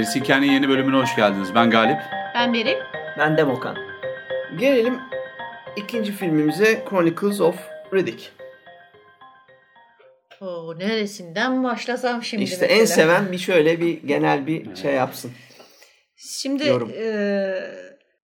Gerisi Hikayenin yeni bölümüne hoş geldiniz. Ben Galip. Ben Beril. Ben de Mokan. Gelelim ikinci filmimize Chronicles of Riddick. Oo, neresinden başlasam şimdi İşte mesela. en seven bir şöyle bir genel bir şey yapsın. Şimdi Yorum. e,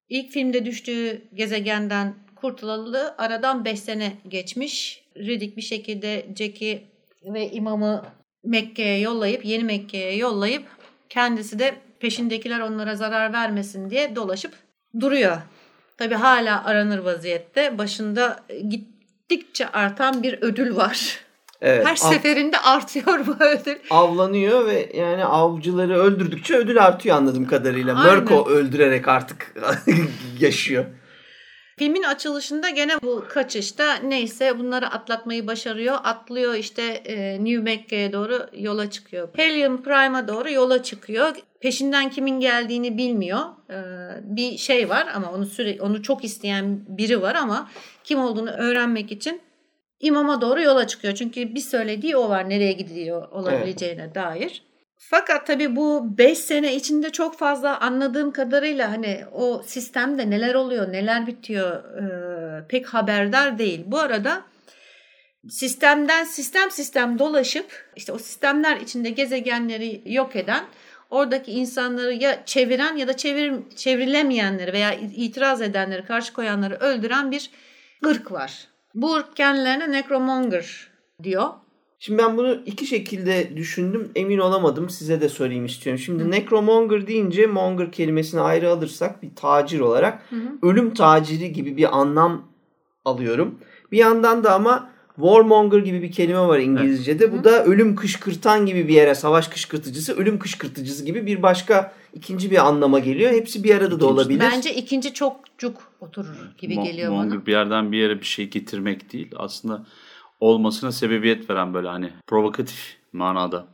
ilk filmde düştüğü gezegenden kurtulalı aradan 5 sene geçmiş. Riddick bir şekilde Jack'i ve imamı Mekke'ye yollayıp, yeni Mekke'ye yollayıp kendisi de peşindekiler onlara zarar vermesin diye dolaşıp duruyor. Tabi hala aranır vaziyette. Başında gittikçe artan bir ödül var. Evet, Her seferinde artıyor bu ödül. avlanıyor ve yani avcıları öldürdükçe ödül artıyor anladığım kadarıyla. Aynen. Murko öldürerek artık yaşıyor. Filmin açılışında gene bu kaçışta neyse bunları atlatmayı başarıyor. Atlıyor işte e, New Mecca'ya doğru yola çıkıyor. Helium Prime'a doğru yola çıkıyor. Peşinden kimin geldiğini bilmiyor. E, bir şey var ama onu süre onu çok isteyen biri var ama kim olduğunu öğrenmek için imama doğru yola çıkıyor. Çünkü bir söylediği o var nereye gidiyor olabileceğine dair. Fakat tabii bu 5 sene içinde çok fazla anladığım kadarıyla hani o sistemde neler oluyor, neler bitiyor e, pek haberdar değil. Bu arada sistemden sistem sistem dolaşıp işte o sistemler içinde gezegenleri yok eden, oradaki insanları ya çeviren ya da çevir, çevrilemeyenleri veya itiraz edenleri, karşı koyanları öldüren bir ırk var. Bu ırk kendilerine necromonger diyor. Şimdi ben bunu iki şekilde düşündüm. Emin olamadım. Size de sorayım istiyorum. Şimdi necromonger deyince monger kelimesini ayrı alırsak bir tacir olarak ölüm taciri gibi bir anlam alıyorum. Bir yandan da ama warmonger gibi bir kelime var İngilizce'de. Bu da ölüm kışkırtan gibi bir yere, savaş kışkırtıcısı, ölüm kışkırtıcısı gibi bir başka ikinci bir anlama geliyor. Hepsi bir arada da İkinci- olabilir. Bence ikinci çok cuk oturur gibi Mo- geliyor monger bana. bir yerden bir yere bir şey getirmek değil. Aslında olmasına sebebiyet veren böyle hani provokatif manada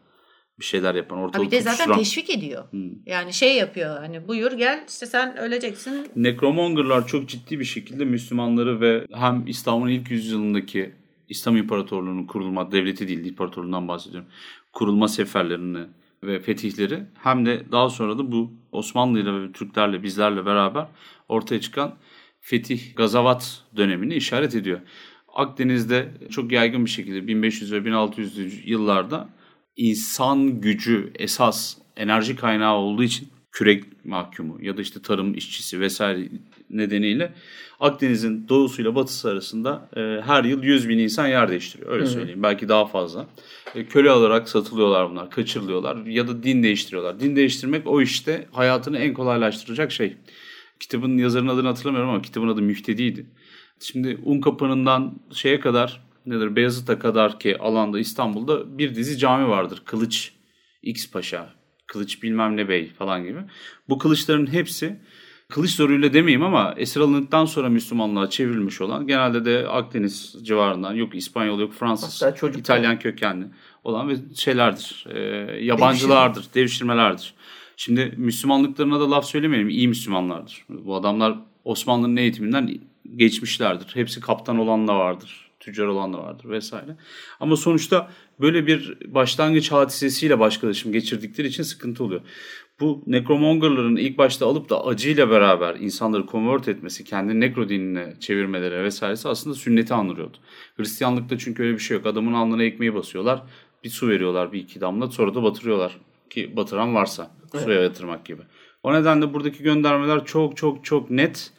bir şeyler yapan Ha ortalık bir de zaten tutuşturan. teşvik ediyor. Yani şey yapıyor hani buyur gel işte sen öleceksin. Necromongerlar çok ciddi bir şekilde Müslümanları ve hem İslam'ın ilk yüzyılındaki İslam İmparatorluğu'nun kurulma, devleti değil imparatorluğundan bahsediyorum. Kurulma seferlerini ve fetihleri hem de daha sonra da bu Osmanlı'yla ve Türklerle bizlerle beraber ortaya çıkan fetih, gazavat dönemini işaret ediyor. Akdeniz'de çok yaygın bir şekilde 1500 ve 1600'lü yıllarda insan gücü esas enerji kaynağı olduğu için kürek mahkumu ya da işte tarım işçisi vesaire nedeniyle Akdeniz'in doğusuyla batısı arasında e, her yıl 100 bin insan yer değiştiriyor. Öyle söyleyeyim. Belki daha fazla. E, köle olarak satılıyorlar bunlar, kaçırılıyorlar ya da din değiştiriyorlar. Din değiştirmek o işte hayatını en kolaylaştıracak şey. Kitabın yazarının adını hatırlamıyorum ama kitabın adı Müftedi'ydi. Şimdi Unkapanı'ndan şeye kadar nedir Beyazıt'a kadar ki alanda İstanbul'da bir dizi cami vardır. Kılıç X Paşa, Kılıç bilmem ne bey falan gibi. Bu kılıçların hepsi kılıç zoruyla demeyeyim ama esir alındıktan sonra Müslümanlığa çevrilmiş olan genelde de Akdeniz civarından yok İspanyol yok Fransız, Hatta çocuk- İtalyan kökenli olan ve şeylerdir. E, yabancılardır, devşirmelerdir. Şimdi Müslümanlıklarına da laf söylemeyelim. iyi Müslümanlardır. Bu adamlar Osmanlı'nın eğitiminden geçmişlerdir. Hepsi kaptan olan da vardır. Tüccar olan da vardır vesaire. Ama sonuçta böyle bir başlangıç hadisesiyle başkalaşım geçirdikleri için sıkıntı oluyor. Bu nekromongerların ilk başta alıp da acıyla beraber insanları convert etmesi, kendi nekro dinine çevirmeleri vesairesi aslında sünneti andırıyordu. Hristiyanlıkta çünkü öyle bir şey yok. Adamın alnına ekmeği basıyorlar. Bir su veriyorlar bir iki damla sonra da batırıyorlar. Ki batıran varsa suya yatırmak gibi. O nedenle buradaki göndermeler çok çok çok net.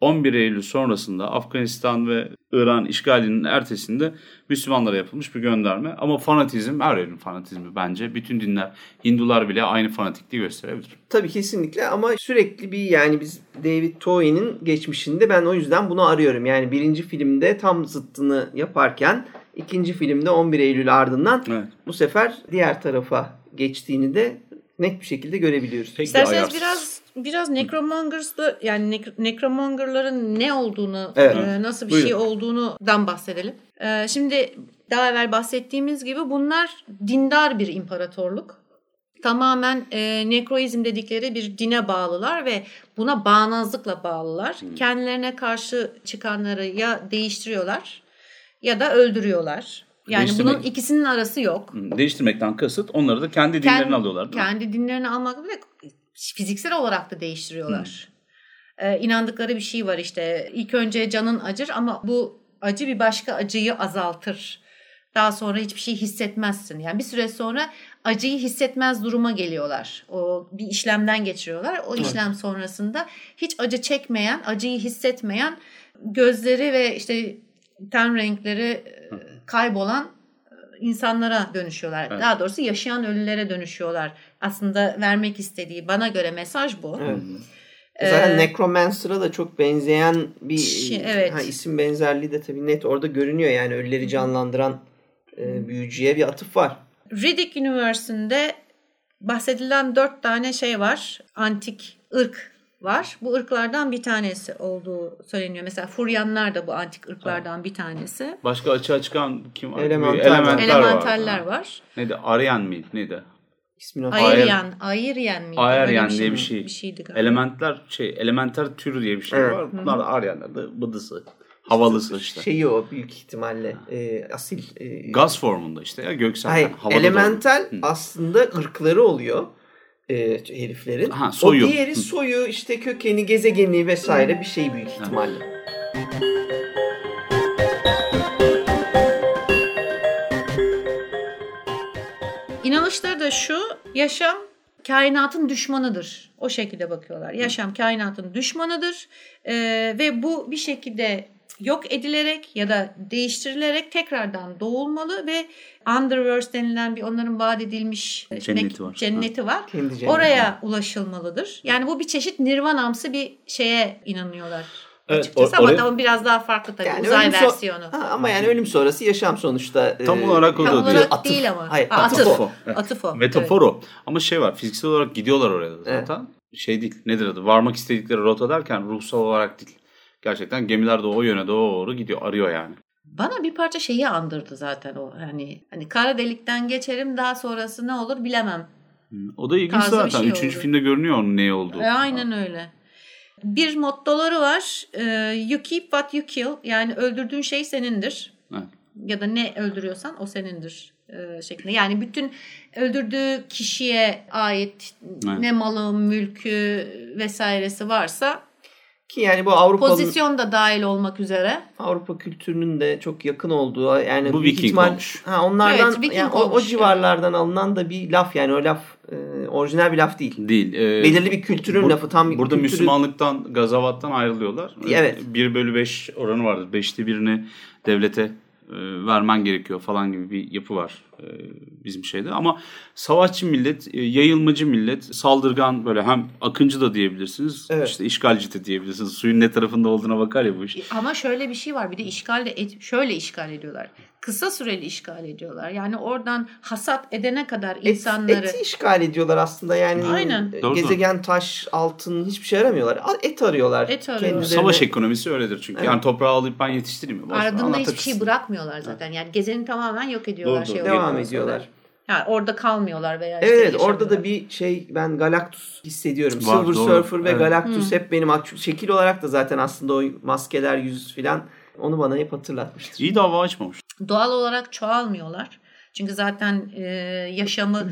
11 Eylül sonrasında Afganistan ve İran işgalinin ertesinde Müslümanlara yapılmış bir gönderme. Ama fanatizm, her yerin fanatizmi bence. Bütün dinler, Hindular bile aynı fanatikliği gösterebilir. Tabii kesinlikle ama sürekli bir yani biz David Towie'nin geçmişinde ben o yüzden bunu arıyorum. Yani birinci filmde tam zıttını yaparken ikinci filmde 11 Eylül ardından Evet. bu sefer diğer tarafa geçtiğini de net bir şekilde görebiliyoruz. Peki İsterseniz ayarsız. biraz biraz Necromongers'da yani Nec- Necromonger'ların ne olduğunu, Evet. e, nasıl bir Buyurun. şey olduğundan bahsedelim. E, şimdi daha evvel bahsettiğimiz gibi bunlar dindar bir imparatorluk. Tamamen e, nekroizm dedikleri bir dine bağlılar ve buna bağnazlıkla bağlılar. Kendilerine karşı çıkanları ya değiştiriyorlar ya da öldürüyorlar. Yani bunun ikisinin arası yok. Hı, Değiştirmekten kasıt onları da kendi Kendi- dinlerini alıyorlar. değil mi? Kendi dinlerini almak bile fiziksel olarak da değiştiriyorlar. Ee, inandıkları bir şey var işte. İlk önce canın acır ama bu acı bir başka acıyı azaltır. Daha sonra hiçbir şey hissetmezsin. Yani bir süre sonra acıyı hissetmez duruma geliyorlar. O bir işlemden geçiriyorlar. O işlem sonrasında hiç acı çekmeyen, acıyı hissetmeyen, gözleri ve işte ten renkleri kaybolan insanlara dönüşüyorlar. Evet. Daha doğrusu yaşayan ölülere dönüşüyorlar. Aslında vermek istediği bana göre mesaj bu. Evet. Ee, Zaten Necromancer'a da çok benzeyen bir Şey, evet. ha, isim benzerliği de tabii net orada görünüyor. Yani ölüleri canlandıran e, büyücüye bir atıf var. Riddick Üniversitesi'nde bahsedilen dört tane şey var. Antik ırk var. Bu ırklardan bir tanesi olduğu söyleniyor. Mesela Furyanlar da bu antik ırklardan bir tanesi. Başka açığa çıkan kim var? Elemental Bir var. Elementler var. Elementaller var. Neydi? Aryan mıydı? Neydi? İsmini Ayıryan, Ayıryan mıydı? Ayıryan Öyle diye bir mi- şey. Bir şeydi galiba. Elementler şey, elementer türü diye bir şey Evet. var. Bunlar da Aryanlar da bıdısı. Havalısı işte. şeyi o büyük ihtimalle e, asil. E, Gaz formunda işte ya göksel. Hayır, elemental aslında ırkları oluyor e, heriflerin. Ha, soyu. O diğeri soyu, işte kökeni, gezegeni vesaire bir şey büyük ihtimalle. İnanışları da şu, yaşam kainatın düşmanıdır. O şekilde bakıyorlar. Yaşam kainatın düşmanıdır Ee, ve bu bir şekilde yok edilerek ya da değiştirilerek tekrardan doğulmalı ve Underverse denilen bir onların vaat edilmiş Cenneti var. cenneti var. Kendi cenneti. Oraya ulaşılmalıdır. Yani bu bir çeşit nirvanamsı bir şeye inanıyorlar. Evet, açıkçası or- ama oraya- tabii biraz daha farklı tabii Yani uzay so- versiyonu. Ha, ama yani ölüm sonrası yaşam sonuçta. Tam e, olarak o da diyor. Atıf. değil ama. Hayır, Ha, atıf atıf. o. Evet. Atıf o. Metafor o. Ama şey var fiziksel olarak gidiyorlar oraya da Evet. zaten. Şey değil nedir adı varmak istedikleri rota derken ruhsal olarak değil. Gerçekten gemiler de o yöne doğru gidiyor arıyor yani. Bana bir parça şeyi andırdı zaten o hani hani kara delikten geçerim daha sonrası ne olur bilemem. O da ilginç Tarzı zaten. şey Üçüncü oldu. filmde görünüyor onun ne olduğu. E, aynen öyle. Bir mottoları var. E, you keep what you kill. Yani öldürdüğün şey senindir. Evet. Ya da ne öldürüyorsan o senindir e, şeklinde. Yani bütün öldürdüğü kişiye ait Evet. ne malı, mülkü vesairesi varsa Ki yani bu Avrupa'nın pozisyon da dahil olmak üzere. Avrupa kültürünün de çok yakın olduğu yani Bu Viking ihtimal- olmuş. Ha onlardan Evet, Viking yani o, o civarlardan alınan da bir laf yani o laf e, orijinal bir laf değil. Değil. Ee, Belirli bir kültürün bur- lafı tam Burada kültürü- Müslümanlıktan, gazavattan ayrılıyorlar. Evet. 1 bölü 5 oranı vardır. 5'te birini devlete e, vermen gerekiyor falan gibi bir yapı var e, bizim şeyde. Ama savaşçı millet, e, yayılmacı millet, saldırgan böyle hem akıncı da diyebilirsiniz. Evet. işte işgalci de diyebilirsiniz. Suyun ne tarafında olduğuna bakar ya bu iş. Ama şöyle bir şey var bir de işgal de et- şöyle işgal ediyorlar. Kısa süreli işgal ediyorlar. Yani oradan hasat edene kadar Et- insanları eti işgal ediyorlar aslında yani Aynen. e, Doğru. gezegen taş altın hiçbir şey aramıyorlar et arıyorlar. Et arıyorlar. Kendilerine- Savaş ekonomisi öyledir çünkü. Evet. Yani toprağı alıp ben yetiştireyim anlat hiçbir şey bırakmıyorlar zaten. Yani gezeni tamamen yok ediyorlar. Doğru, şey doğru. devam sonra. ediyorlar. Yani orada kalmıyorlar veya işte Evet orada da bir şey ben Galactus hissediyorum. Var, Silver doğru. Surfer ve Evet. Galactus hep benim şekil olarak da zaten aslında o maskeler yüz filan onu bana hep hatırlatmıştır. İyi dava açmamış. Doğal olarak çoğalmıyorlar. Çünkü zaten e, yaşamı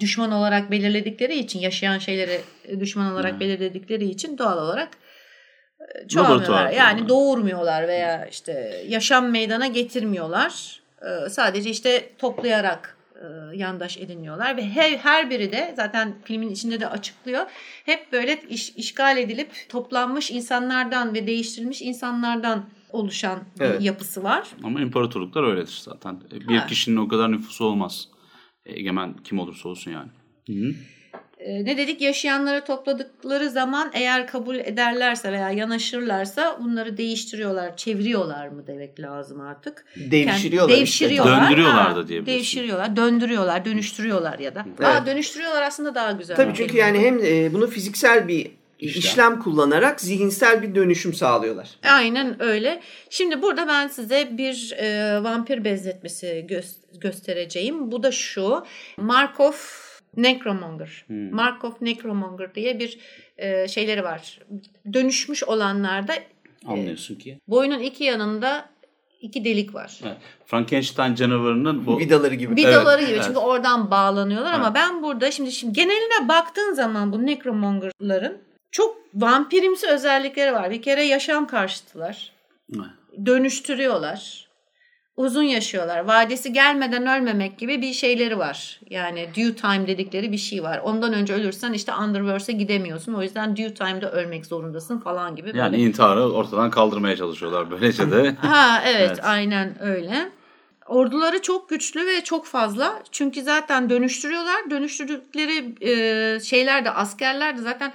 düşman olarak belirledikleri için yaşayan şeyleri düşman olarak Hmm. belirledikleri için doğal olarak e, çoğalmıyorlar. Yani. doğurmuyorlar veya işte yaşam meydana getirmiyorlar. E, sadece işte toplayarak e, yandaş ediniyorlar ve her, her biri de zaten filmin içinde de açıklıyor. Hep böyle iş- işgal edilip toplanmış insanlardan ve değiştirilmiş insanlardan oluşan bir Evet. yapısı var. Ama imparatorluklar öyledir zaten. Bir Ha. kişinin o kadar nüfusu olmaz. Egemen kim olursa olsun yani. Hı-hı. E, ne dedik yaşayanları topladıkları zaman eğer kabul ederlerse veya yanaşırlarsa bunları değiştiriyorlar, çeviriyorlar mı demek lazım artık. Devşiriyorlar. Kend- devşiriyorlar. işte. Döndürüyorlar Ha, da diyebilirsin. Devşiriyorlar, döndürüyorlar, dönüştürüyorlar ya da. Evet. Aa, dönüştürüyorlar aslında daha güzel. Tabii çünkü yani hem e, bunu fiziksel bir İşlem. işlem. kullanarak zihinsel bir dönüşüm sağlıyorlar. Aynen öyle. Şimdi burada ben size bir e, vampir benzetmesi gö- göstereceğim. Bu da şu. Markov Necromonger. Hmm. Markov Necromonger diye bir e, şeyleri var. Dönüşmüş olanlarda Anlıyorsun ki. boynun iki yanında iki delik var. Evet. Frankenstein canavarının bu Vidaları gibi. Vidaları Evet, gibi evet. çünkü oradan bağlanıyorlar ama Evet. ben burada şimdi şimdi geneline baktığın zaman bu necromongerların çok vampirimsi özellikleri var. Bir kere yaşam karşıtılar. Dönüştürüyorlar. Uzun yaşıyorlar. Vadesi gelmeden ölmemek gibi bir şeyleri var. Yani due time dedikleri bir şey var. Ondan önce ölürsen işte Underverse'e gidemiyorsun. O yüzden due time'da ölmek zorundasın falan gibi. yani böyle. intiharı ortadan kaldırmaya çalışıyorlar böylece de. Ha evet, Evet. aynen öyle. Orduları çok güçlü ve çok fazla. Çünkü zaten dönüştürüyorlar. Dönüştürdükleri e, şeyler de askerler de zaten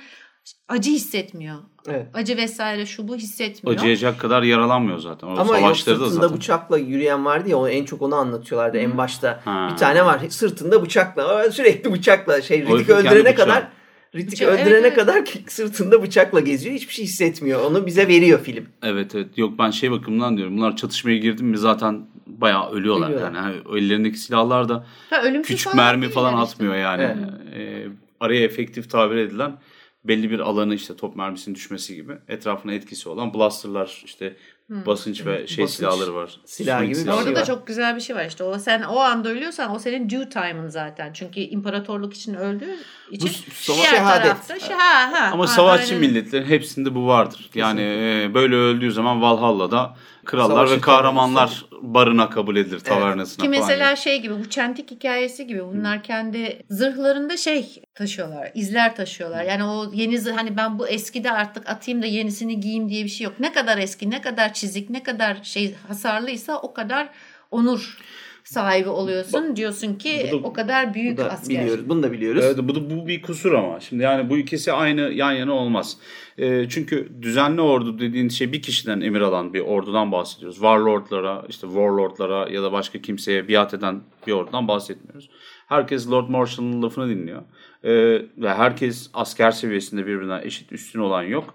acı hissetmiyor. Evet. Acı vesaire şu bu hissetmiyor. Acıyacak kadar yaralanmıyor zaten. O Ama yok sırtında zaten. bıçakla yürüyen vardı ya o en çok onu anlatıyorlardı en başta. Ha. Bir tane var sırtında bıçakla sürekli bıçakla şey Ritik öldürene kadar Ritik Bıçağı, evet, öldürene evet. kadar ki sırtında bıçakla geziyor. Hiçbir şey hissetmiyor. Onu bize veriyor film. Evet evet. Yok ben şey bakımından diyorum. Bunlar çatışmaya girdi mi zaten bayağı ölüyorlar. Ölüyorlar. Yani hani ellerindeki silahlar da Ha, küçük mermi falan yani işte. atmıyor yani. Ee, araya efektif tabir edilen belli bir alanı işte top mermisinin düşmesi gibi etrafına etkisi olan blasterlar işte basınç ve şey Basınç silahları var. silah gibi silahları Orada şey da var. çok güzel bir şey var işte. O sen o anda ölüyorsan o senin due time'ın zaten. Çünkü imparatorluk için öldüğün için savaş- diğer Şehadet. tarafta şey, ha, ha, Ama ha, savaşçı aynen. milletlerin hepsinde bu vardır. Yani e, böyle öldüğü zaman Valhalla'da krallar Savaşı ve kahramanlar barına kabul edilir tavernasına Ki falan. mesela şey gibi bu çentik hikayesi gibi bunlar kendi zırhlarında şey taşıyorlar, izler taşıyorlar. Yani o yeni zırh hani ben bu eskide artık atayım da yenisini giyeyim diye bir şey yok. Ne kadar eski, ne kadar çizik, ne kadar şey hasarlıysa o kadar onur sahibi oluyorsun. Diyorsun ki da- o kadar büyük Bu da asker. biliyoruz. Bunu da biliyoruz. Evet, bu, da- bu bir kusur ama. Şimdi yani bu ikisi aynı yan yana olmaz. E, çünkü düzenli ordu dediğin şey bir kişiden emir alan bir ordudan bahsediyoruz. Warlordlara, işte warlordlara ya da başka kimseye biat eden bir ordudan bahsetmiyoruz. Herkes Lord Marshall'ın lafını dinliyor. E, ve herkes asker seviyesinde birbirinden eşit üstün olan yok.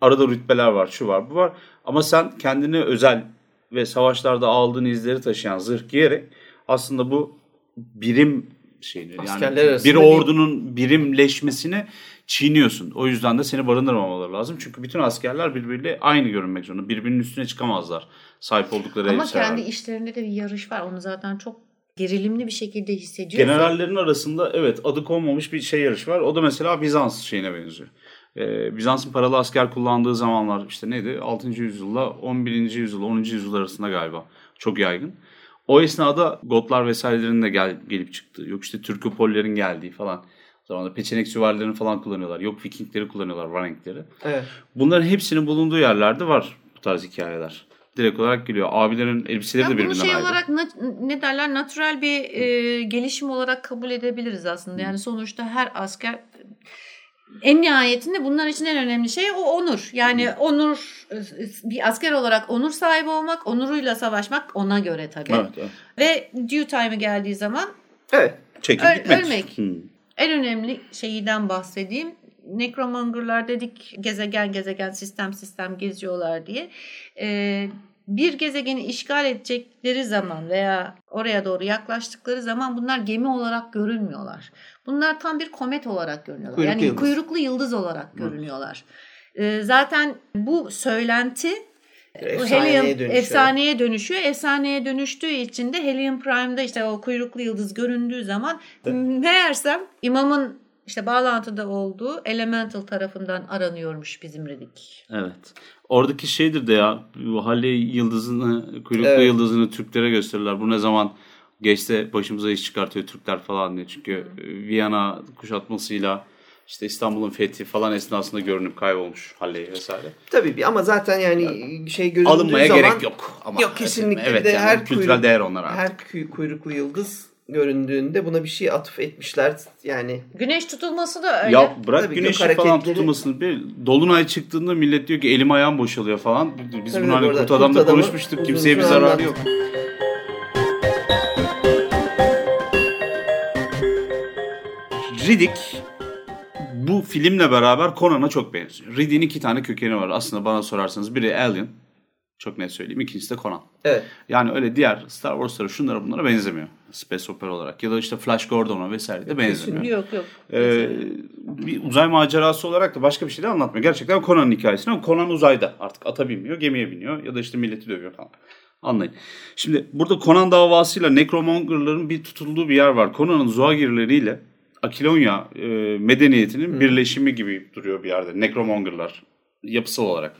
Arada rütbeler var, şu var, bu var. Ama sen kendine özel ve savaşlarda aldığın izleri taşıyan zırh giyerek aslında bu birim şeyleri yani Askerler bir- ordunun birimleşmesini çiğniyorsun. O yüzden de seni barındırmamaları lazım. Çünkü bütün askerler birbiriyle aynı görünmek zorunda. Birbirinin üstüne çıkamazlar. Sahip oldukları Ama elbiseler. kendi işlerinde de bir yarış var. Onu zaten çok gerilimli bir şekilde hissediyorsun. Generallerin arasında evet adı konmamış bir şey yarış var. O da mesela Bizans şeyine benziyor. Ee, Bizans'ın paralı asker kullandığı zamanlar işte neydi? 6. yüzyılla 11. yüzyıl 10. yüzyıl arasında galiba. Çok yaygın. O esnada Gotlar vesairelerin de gel, gelip çıktığı. Yok işte Türkopollerin geldiği falan. O zaman da peçenek süvarilerini falan kullanıyorlar. Yok Vikingleri kullanıyorlar, Varenkleri. Evet. Bunların hepsinin bulunduğu yerlerde var bu tarz hikayeler. Direkt olarak geliyor. Abilerin elbiseleri Ya de bunu birbirinden şey ayrı. olarak na- ne derler natural bir e, gelişim olarak kabul edebiliriz aslında. Yani sonuçta her asker en nihayetinde bunlar için en önemli şey o onur. Yani onur e, bir asker olarak onur sahibi olmak, onuruyla savaşmak ona göre tabii. Evet, evet. Ve due time'ı geldiği zaman Evet. Çekip Öl- gitmek. ölmek. Hmm. en önemli şeyden bahsedeyim. Necromanger'lar dedik gezegen gezegen sistem sistem geziyorlar diye. Ee, bir gezegeni işgal edecekleri zaman veya oraya doğru yaklaştıkları zaman bunlar gemi olarak görünmüyorlar. Bunlar tam bir komet olarak görünüyorlar. Kuyruklu yani yıldız. kuyruklu yıldız olarak görünüyorlar. Ee, zaten bu söylenti Efsaneye Helium dönüşüyor. efsaneye dönüşüyor. Efsaneye dönüştüğü için de Helium Prime'da işte o kuyruklu yıldız göründüğü zaman meğersem imamın işte bağlantıda olduğu Elemental tarafından aranıyormuş bizim Redik. Evet. Oradaki şeydir de ya bu Halley yıldızını, kuyruklu Evet. yıldızını Türklere gösterirler. Bu ne zaman geçse başımıza iş çıkartıyor Türkler falan diye. Çünkü e, Viyana kuşatmasıyla işte İstanbul'un fethi falan esnasında görünüp kaybolmuş Halley vesaire. Tabii bir- ama zaten yani şey görüldüğü Alınmaya zaman gerek yok. Ama Yok, kesinlikle. Evet de yani her kültürel kuyruk- değer onlar artık. her kuy- kuyruklu yıldız göründüğünde buna bir şey atıf etmişler. Yani Güneş tutulması da öyle. Ya bırak Tabii güneşi gök falan hareketleri- tutulmasını. Bir dolunay çıktığında millet diyor ki elim ayağım boşalıyor falan. Biz Tabii bunu hani orada kurt kurt adamla adamı konuşmuştuk. uzun Kimseye bir zararı yok. Riddick bu filmle beraber Conan'a çok benziyor. Riddick'in iki tane kökeni var. Aslında bana sorarsanız biri Alien. Çok net söyleyeyim. İkincisi de Conan. evet. Yani öyle diğer Star Wars'lara şunlara bunlara benzemiyor. Space opera olarak. Ya da işte Flash Gordon'a vesaire de benzemiyor. Yok yok. Ee, bir uzay macerası olarak da başka bir şey de anlatmıyor. Gerçekten Conan'ın hikayesini ama Conan uzayda artık ata binmiyor, gemiye biniyor ya da işte milleti dövüyor falan. Anlayın. Şimdi burada Conan davasıyla Necromonger'ların bir tutulduğu bir yer var. Conan'ın Zuagirleriyle Akilonya e, medeniyetinin birleşimi gibi duruyor bir yerde. Necromonger'lar yapısal olarak.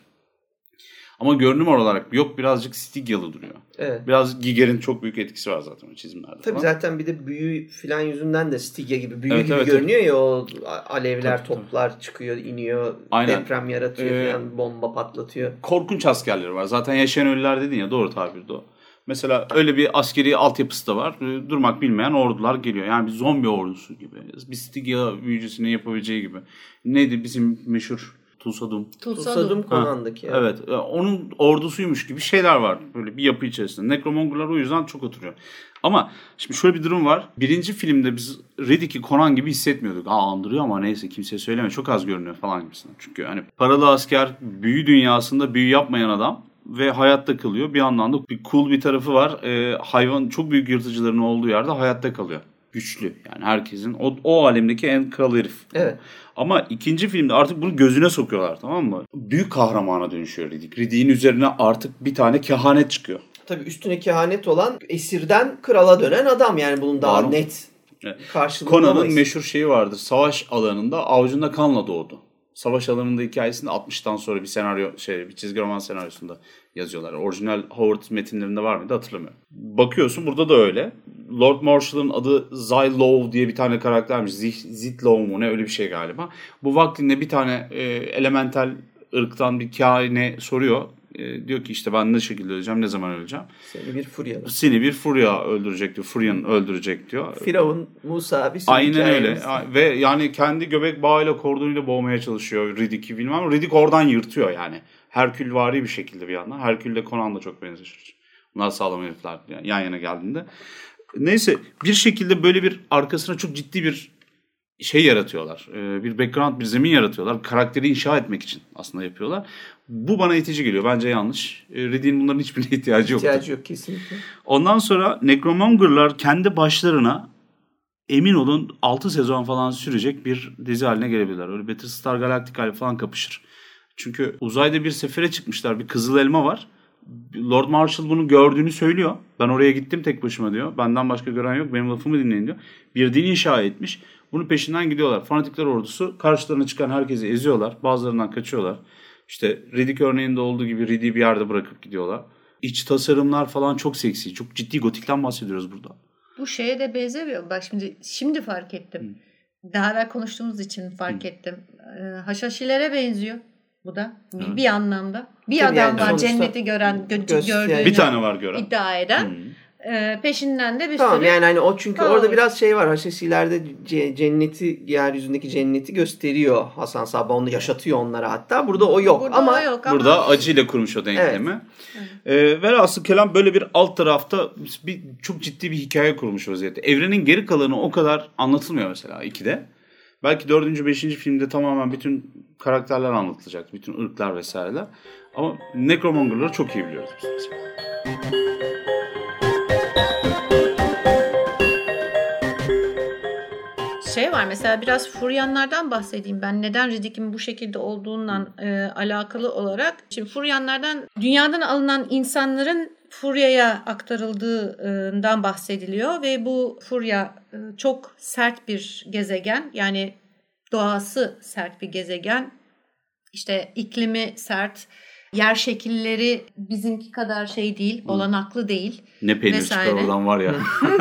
Ama görünüm olarak yok birazcık Stygyalı duruyor. Evet. Biraz Giger'in çok büyük etkisi var zaten o çizimlerde Tabii falan. zaten bir de büyü filan yüzünden de Stigya gibi büyü Evet, gibi evet, görünüyor ya o alevler, Tabii, tabii. toplar çıkıyor, iniyor, Aynen. deprem yaratıyor Ee, filan, bomba patlatıyor. korkunç askerleri var. Zaten yaşayan ölüler dedin ya doğru tabirdi o. Mesela öyle bir askeri altyapısı da var. Ee, Durmak bilmeyen ordular geliyor. Yani bir zombi ordusu gibi. Bir Stygia büyücüsünün yapabileceği gibi. Neydi bizim meşhur Tulsadum? Tulsadum Conan'daki. evet. Evet. e, Onun ordusuymuş gibi şeyler var. Böyle bir yapı içerisinde. Necromonger'lar o yüzden çok oturuyor. Ama şimdi şöyle bir durum var. Birinci filmde biz Riddick'i Conan gibi hissetmiyorduk. Aa andırıyor ama neyse kimseye söyleme. Çok az görünüyor falan gibisinden. Çünkü hani paralı asker büyü dünyasında büyü yapmayan adam ve hayatta kalıyor. Bir yandan da bir cool bir tarafı var. Ee, hayvan çok büyük yırtıcıların olduğu yerde hayatta kalıyor. Güçlü yani herkesin o, o alemdeki en kral herif. Evet. Ama ikinci filmde artık bunu gözüne sokuyorlar tamam mı? Büyük kahramana dönüşüyor Riddick. Riddick'in üzerine artık bir tane kehanet çıkıyor. Tabii üstüne kehanet olan esirden krala dönen adam yani bunun daha Var. net karşılığı Conan'ın meşhur şeyi vardır. Savaş alanında avucunda kanla doğdu. Savaş alanında hikayesinde 60'tan sonra bir senaryo şey bir çizgi roman senaryosunda yazıyorlar. Orijinal Howard metinlerinde var mıydı hatırlamıyorum. Bakıyorsun burada da öyle. Lord Marshall'ın adı Zylov diye bir tane karaktermiş. Zitlov mu ne öyle bir şey galiba. Bu vaktinde bir tane e, elemental ırktan bir kahine soruyor. E, diyor ki işte ben ne şekilde öleceğim, ne zaman öleceğim. Seni bir furyalı. Seni bir furya öldürecek diyor. Furyan öldürecek diyor. Firavun, Musa bir sürü Aynen öyle. Ve yani kendi göbek bağıyla kordonuyla boğmaya çalışıyor Riddick'i bilmem. Riddick oradan yırtıyor yani. Herkülvari bir şekilde bir yandan. Herkül de Conan da çok benzeşir. Bunlar sağlam herifler yani yan yana geldiğinde. Neyse bir şekilde böyle bir arkasına çok ciddi bir şey yaratıyorlar. Ee, Bir background, bir zemin yaratıyorlar. Karakteri inşa etmek için aslında yapıyorlar. Bu bana itici geliyor. Bence yanlış. Ee, Riddick'in bunların hiçbirine ihtiyacı yok. İhtiyacı yok kesinlikle. Ondan sonra Necromonger'lar kendi başlarına emin olun 6 sezon falan sürecek bir dizi haline gelebilirler. Öyle Battlestar Galactica ile falan kapışır. Çünkü uzayda bir sefere çıkmışlar. Bir kızıl elma var. Lord Marshall bunu gördüğünü söylüyor. Ben oraya gittim tek başıma diyor. Benden başka gören yok. Benim lafımı dinleyin diyor. Bir din inşa etmiş. Bunun peşinden gidiyorlar. Fanatikler ordusu karşılarına çıkan herkesi eziyorlar. Bazılarından kaçıyorlar. İşte Riddick örneğinde olduğu gibi Riddick'i bir yerde bırakıp gidiyorlar. İç tasarımlar falan çok seksi. Çok ciddi gotikten bahsediyoruz burada. Bu şeye de benzemiyor. Bak şimdi şimdi fark ettim. Daha evvel konuştuğumuz için fark ettim. Ee, Haşhaşilere benziyor bu da bir, bir anlamda. Bir Tabii adam yani var sonuçta cenneti gören, gö- gördüğünü Bir tane var gören. iddia eden. Hmm. Ee, peşinden de bir Tamam sürü yani hani o çünkü Tamam. orada biraz şey var. Haşhaşilerde ce- cenneti, yeryüzünde cenneti gösteriyor Hasan Sabbah. Onu yaşatıyor onlara hatta. Burada o yok. Burada ama o yok ama Burada acıyla kurmuş o denklemi. Ee, velhasıl kelam böyle bir alt tarafta bir çok ciddi bir hikaye kurmuş vaziyette. Evrenin geri kalanı o kadar anlatılmıyor mesela ikide. Belki dördüncü, beşinci filmde tamamen bütün karakterler anlatılacak. Bütün ırklar vesaireler. Ama Necromonger'ları çok iyi biliyoruz biz mesela. Var mesela biraz Furyanlardan bahsedeyim ben. Neden Riddick'in bu şekilde olduğundan e, alakalı olarak. Şimdi Furyanlardan dünyadan alınan insanların Furya'ya aktarıldığından bahsediliyor ve bu Furya e, çok sert bir gezegen. Yani doğası sert bir gezegen. İşte iklimi sert. Yer şekilleri bizimki kadar şey değil, olanaklı değil. Ne peynir Vesaire. çıkar oradan var ya.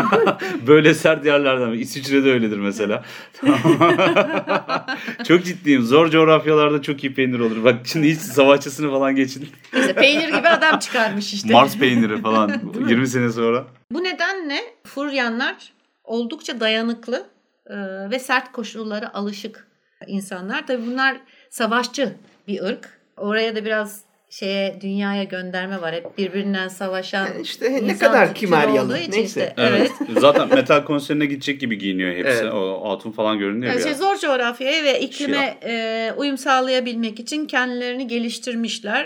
Böyle sert yerlerden. İsviçre'de öyledir mesela. çok ciddiyim. Zor coğrafyalarda çok iyi peynir olur. Bak şimdi hiç savaşçısını falan geçin. Neyse peynir gibi adam çıkarmış işte. Mars peyniri falan 20 sene sonra. Bu nedenle Furyanlar oldukça dayanıklı e, ve sert koşullara alışık insanlar. Tabii bunlar savaşçı bir ırk. Oraya da biraz şeye dünyaya gönderme var. Hep birbirinden savaşan Yani işte ne insan kadar kimaryalı. Neyse. işte, Evet. evet. Zaten metal konserine gidecek gibi giyiniyor hepsi. Evet. O altın falan görünüyor Yani ya. şey zor coğrafyaya ve iklime e, uyum sağlayabilmek için kendilerini geliştirmişler.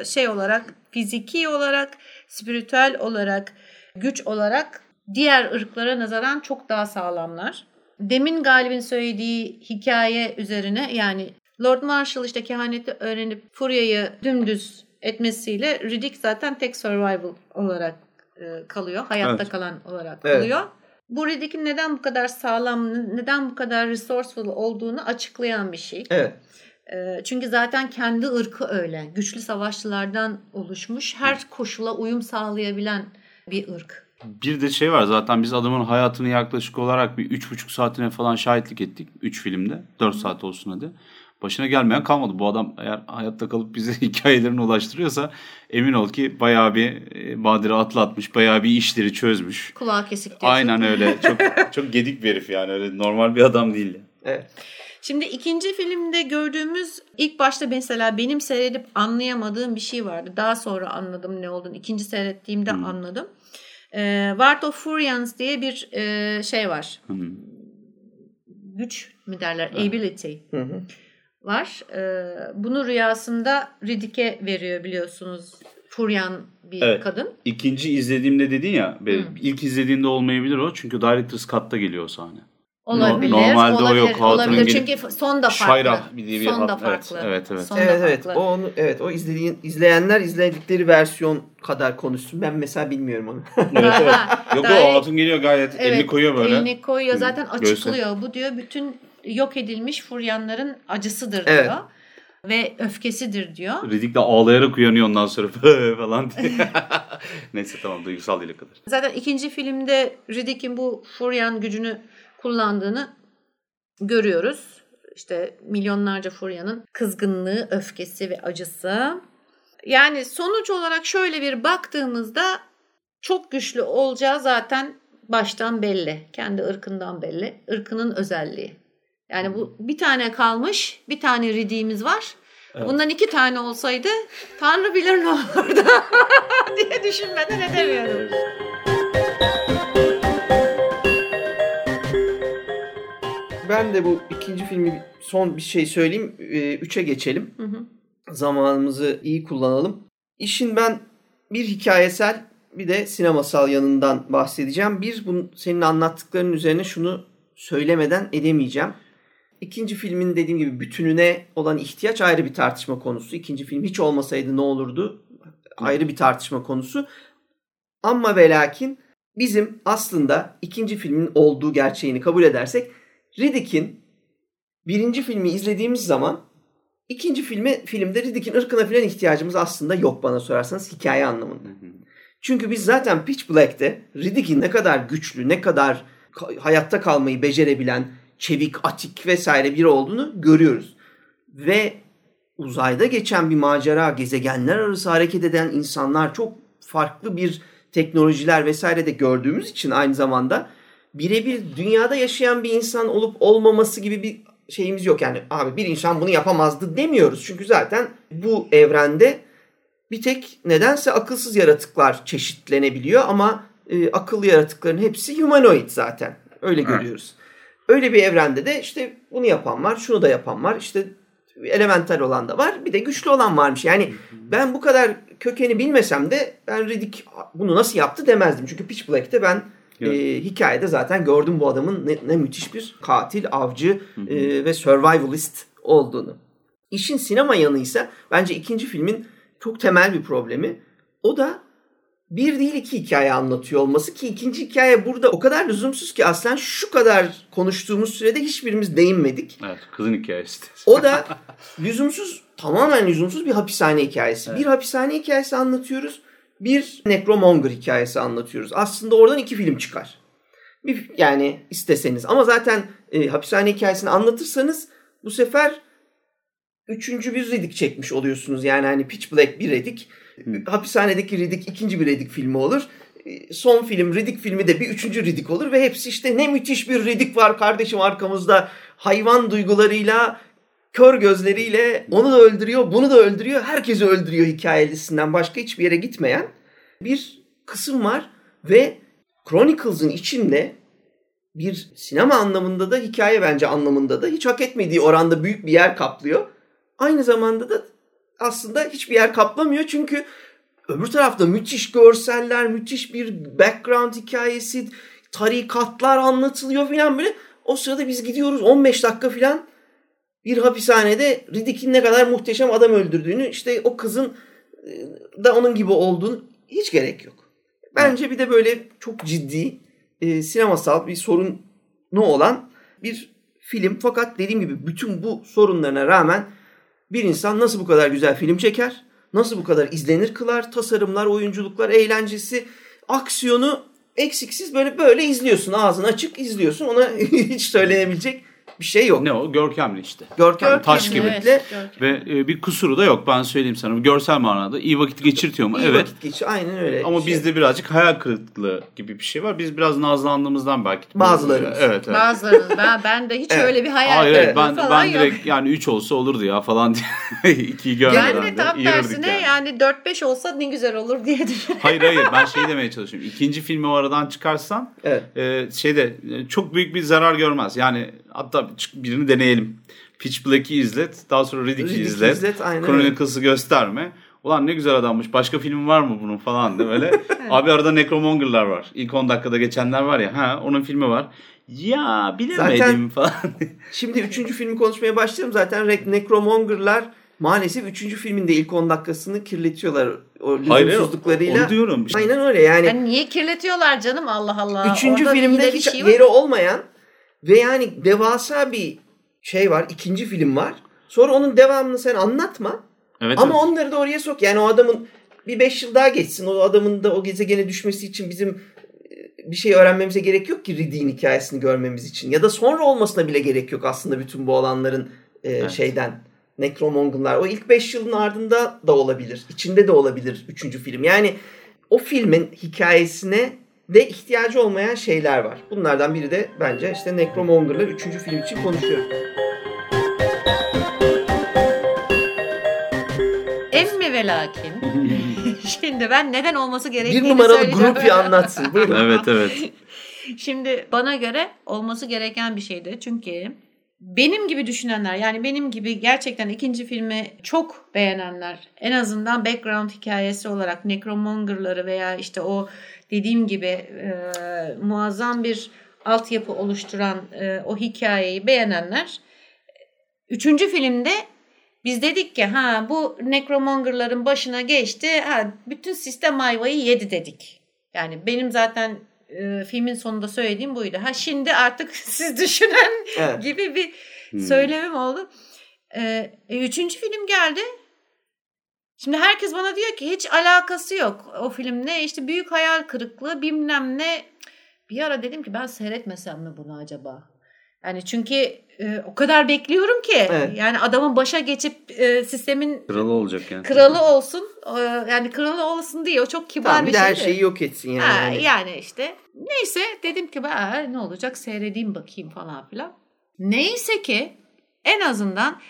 E, şey olarak, fiziki olarak, spiritüel olarak, güç olarak diğer ırklara nazaran çok daha sağlamlar. Demin Galip'in söylediği hikaye üzerine yani Lord Marshall işte kehaneti öğrenip Furya'yı dümdüz etmesiyle Riddick zaten tek survival olarak e, kalıyor. Hayatta Evet. kalan olarak Evet. kalıyor. Bu Riddick'in neden bu kadar sağlam, neden bu kadar resourceful olduğunu açıklayan bir şey. Evet. E, Çünkü zaten kendi ırkı öyle. Güçlü savaşçılardan oluşmuş, her koşula uyum sağlayabilen bir ırk. Bir de şey var zaten biz adamın hayatını yaklaşık olarak bir üç buçuk saatine falan şahitlik ettik. Üç filmde. Dört saat olsun hadi. Başına gelmeyen kalmadı. Bu adam eğer hayatta kalıp bize hikayelerini ulaştırıyorsa emin ol ki bayağı bir e, badire atlatmış. Bayağı bir işleri çözmüş. Kulağı kesik diyorsun. Aynen öyle. Çok çok gedik bir herif yani. Öyle normal bir adam değil. Evet. Şimdi ikinci filmde gördüğümüz ilk başta mesela benim seyredip anlayamadığım bir şey vardı. Daha sonra anladım ne olduğunu. İkinci seyrettiğimde anladım. Ee, Ward of Furians diye bir e, şey var. Hmm. Güç mü derler? Ability Hı hı. Var. Ee, bunu rüyasında Riddick'e veriyor biliyorsunuz. Furyan bir Evet. kadın. İkinci izlediğimde dedin ya. Hı. ilk izlediğinde olmayabilir o. Çünkü Director's Cut'ta geliyor o sahne. Olabilir. Normalde o olabilir, yok. Hatun'un olabilir. gelip- Çünkü son da farklı. Şayrah bir diye bir son da evet, farklı. evet, evet. Son da Evet evet. farklı. O onu evet o izlediğin izleyenler izledikleri versiyon kadar konuşsun. Ben mesela bilmiyorum onu. Evet, evet. Yok o hatun geliyor gayet elini koyuyor böyle. Elini koyuyor. Zaten açıklıyor. Bu diyor bütün yok edilmiş furyanların acısıdır Evet. diyor. Ve öfkesidir diyor. Riddick de ağlayarak uyanıyor ondan sonra falan diye. Neyse tamam duygusal değil o kadar. Zaten ikinci filmde Riddick'in bu furyan gücünü kullandığını görüyoruz. İşte milyonlarca furyanın kızgınlığı, öfkesi ve acısı. Yani sonuç olarak şöyle bir baktığımızda çok güçlü olacağı zaten baştan belli. Kendi ırkından belli. Irkının özelliği. Yani bu bir tane kalmış, bir tane ridiğimiz var. Bundan iki tane olsaydı Tanrı bilir ne olurdu diye düşünmeden edemiyorum. Ben de bu ikinci filmi son bir şey söyleyeyim. Ee, Üçe geçelim. Hı hı. Zamanımızı iyi kullanalım. İşin ben bir hikayesel bir de sinemasal yanından bahsedeceğim. Bir bunun, senin anlattıklarının üzerine şunu söylemeden edemeyeceğim. İkinci filmin dediğim gibi bütününe olan ihtiyaç ayrı bir tartışma konusu. İkinci film hiç olmasaydı ne olurdu? Ayrı bir tartışma konusu. Ama ve lakin bizim aslında ikinci filmin olduğu gerçeğini kabul edersek Riddick'in birinci filmi izlediğimiz zaman ikinci filmi filmde Riddick'in ırkına falan ihtiyacımız aslında yok bana sorarsanız hikaye anlamında. Çünkü biz zaten Pitch Black'te Riddick'in ne kadar güçlü, ne kadar ka- hayatta kalmayı becerebilen, çevik, atik vesaire biri olduğunu görüyoruz. Ve uzayda geçen bir macera, gezegenler arası hareket eden insanlar çok farklı bir teknolojiler vesaire de gördüğümüz için aynı zamanda birebir dünyada yaşayan bir insan olup olmaması gibi bir şeyimiz yok. Yani abi bir insan bunu yapamazdı demiyoruz. Çünkü zaten bu evrende bir tek nedense akılsız yaratıklar çeşitlenebiliyor ama e, akıllı yaratıkların hepsi humanoid zaten. Öyle görüyoruz. Öyle bir evrende de işte bunu yapan var, şunu da yapan var. İşte elemental olan da var. Bir de güçlü olan varmış. Yani ben bu kadar kökeni bilmesem de ben Riddick bunu nasıl yaptı demezdim. Çünkü Pitch Black'te ben Evet. e, hikayede zaten gördüm bu adamın ne, ne müthiş bir katil, avcı e, ve survivalist olduğunu. İşin sinema yanıysa bence ikinci filmin çok temel bir problemi. O da bir değil iki hikaye anlatıyor olması ki ikinci hikaye burada o kadar lüzumsuz ki aslen şu kadar konuştuğumuz sürede hiçbirimiz değinmedik. Evet kızın hikayesi. O da lüzumsuz, tamamen lüzumsuz bir hapishane hikayesi. Evet. Bir hapishane hikayesi anlatıyoruz. Bir Necromonger hikayesi anlatıyoruz. Aslında oradan iki film çıkar. Bir, yani isteseniz. Ama zaten e, hapishane hikayesini anlatırsanız bu sefer üçüncü bir Riddick çekmiş oluyorsunuz. Yani hani Pitch Black bir Hapishanedeki Riddick ikinci bir Riddick filmi olur. e, son film Riddick filmi de bir üçüncü Riddick olur ve hepsi işte ne müthiş bir Riddick var kardeşim arkamızda hayvan duygularıyla kör gözleriyle onu da öldürüyor bunu da öldürüyor herkesi öldürüyor hikayelisinden başka hiçbir yere gitmeyen bir kısım var ve Chronicles'ın içinde bir sinema anlamında da hikaye bence anlamında da hiç hak etmediği oranda büyük bir yer kaplıyor. Aynı zamanda da aslında hiçbir yer kaplamıyor çünkü öbür tarafta müthiş görseller, müthiş bir background hikayesi, tarikatlar anlatılıyor falan böyle. O sırada biz gidiyoruz 15 dakika falan bir hapishanede Riddick'in ne kadar muhteşem adam öldürdüğünü işte o kızın e, da onun gibi olduğunu hiç gerek yok. Bence bir de böyle çok ciddi e, sinemasal bir sorunu olan bir film. Fakat dediğim gibi bütün bu sorunlarına rağmen bir insan nasıl bu kadar güzel film çeker? Nasıl bu kadar izlenir kılar? Tasarımlar, oyunculuklar, eğlencesi, aksiyonu eksiksiz böyle böyle izliyorsun. Ağzın açık izliyorsun. Ona hiç söylenebilecek bir şey yok. Ne o? Görkemli işte. Görkem, taş gibi. Evet, görkem. Ve e, bir kusuru da yok ben söyleyeyim sana. Görsel manada iyi vakit geçirtiyor mu? İyi evet. vakit geçiyor. Aynen öyle. Ama Şey, bizde birazcık hayal kırıklığı gibi bir şey var. Biz biraz nazlandığımızdan belki. Bazılarımız. Evet evet. Bazılarınız ben ben de hiç Evet. öyle bir hayal Hayır kırıklığı evet ben, falan ben yok. direkt yani 3 olsa olurdu ya falan diye. İkiyi görmeden Ben de tam tersine yani, 4-5 olsa ne güzel olur diye düşünüyorum. Hayır hayır ben şey demeye çalışıyorum. İkinci filmi o aradan çıkarsan Evet. e, şeyde e, çok büyük bir zarar görmez. Yani hatta birini deneyelim. Pitch Black'i izlet. Daha sonra Riddick'i izlet. izlet, aynen. Chronicles'ı gösterme. Ulan ne güzel adammış. Başka film var mı bunun falan de böyle. Abi arada Necromonger'lar var. İlk 10 dakikada geçenler var ya. Ha onun filmi var. Ya bilemedim Zaten- falan. Şimdi üçüncü filmi konuşmaya başlayalım. Zaten Necromonger'lar maalesef üçüncü filmin de ilk 10 dakikasını kirletiyorlar. O Hayır lüzumsuzluklarıyla. onu diyorum. Aynen öyle yani. Yani niye kirletiyorlar canım Allah Allah. Üçüncü Orada filmde yine bir hiç şey yeri olmayan ve yani devasa bir şey var. ikinci film var. Sonra onun devamını sen anlatma. Evet, Ama evet. onları da oraya sok. Yani o adamın bir beş yıl daha geçsin. O adamın da o gezegene düşmesi için bizim e, bir şey öğrenmemize gerek yok ki Riddick'in hikayesini görmemiz için. Ya da sonra olmasına bile gerek yok aslında bütün bu olanların e, Evet. şeyden. Necromonger'lar. O ilk 5 yılın ardında da olabilir. İçinde de olabilir üçüncü film. Yani o filmin hikayesine de ihtiyacı olmayan şeyler var. Bunlardan biri de bence işte Necromonger'lar üçüncü film için konuşuyoruz. Emmi ve lakin. Şimdi ben neden olması gerektiğini Bir numaralı söyleyeceğim. grup bir anlatsın. Buyurun. Evet evet. Şimdi bana göre olması gereken bir şeydi. Çünkü benim gibi düşünenler yani benim gibi gerçekten ikinci filmi çok beğenenler en azından background hikayesi olarak Necromonger'ları veya işte o dediğim gibi e, muazzam bir altyapı oluşturan e, o hikayeyi beğenenler üçüncü filmde biz dedik ki ha bu Necromonger'ların başına geçti ha bütün sistem ayvayı yedi dedik. Yani benim zaten e, filmin sonunda söylediğim buydu. Ha şimdi artık siz düşünen Evet. gibi bir Hmm. söylemim oldu. E, e, üçüncü film geldi. Şimdi herkes bana diyor ki hiç alakası yok o filmle. işte büyük hayal kırıklığı bilmem ne. Bir ara dedim ki ben seyretmesem mi bunu acaba? Yani çünkü e, o kadar bekliyorum ki. Evet. Yani adamın başa geçip e, sistemin Kralı olacak yani. kralı olsun. e, yani kralı olsun diye o çok kibar Tamam, bir şey. her şeyi yok etsin yani. Ha, Hani- yani işte neyse dedim ki ben ne olacak seyredeyim bakayım falan filan. Neyse ki en azından